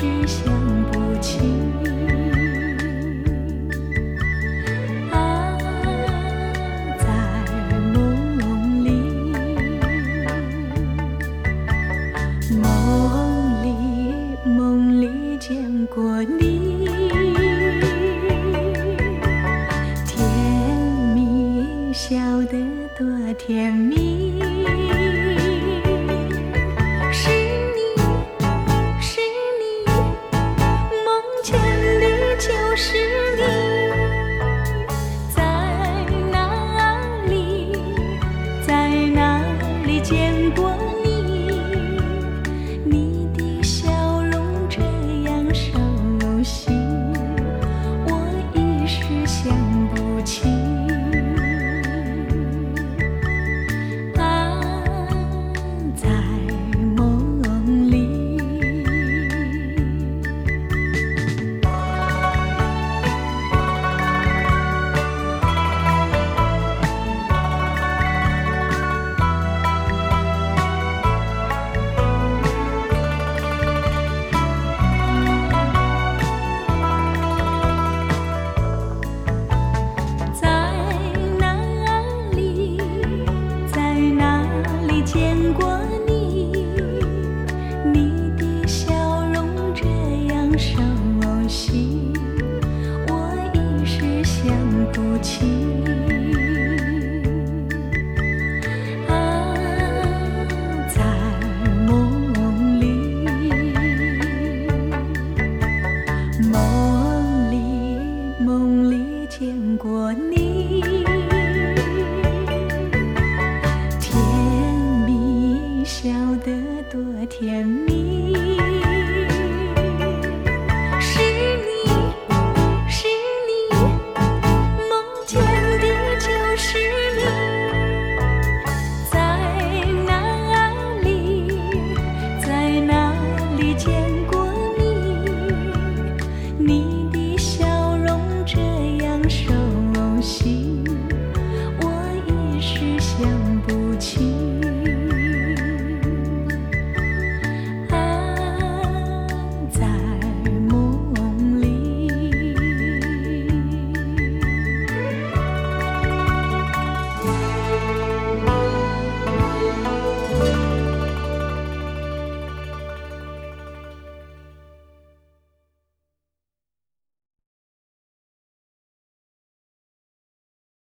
栖息心，我一时想不起。啊，在梦里梦里梦里见过你，甜蜜笑得多甜蜜。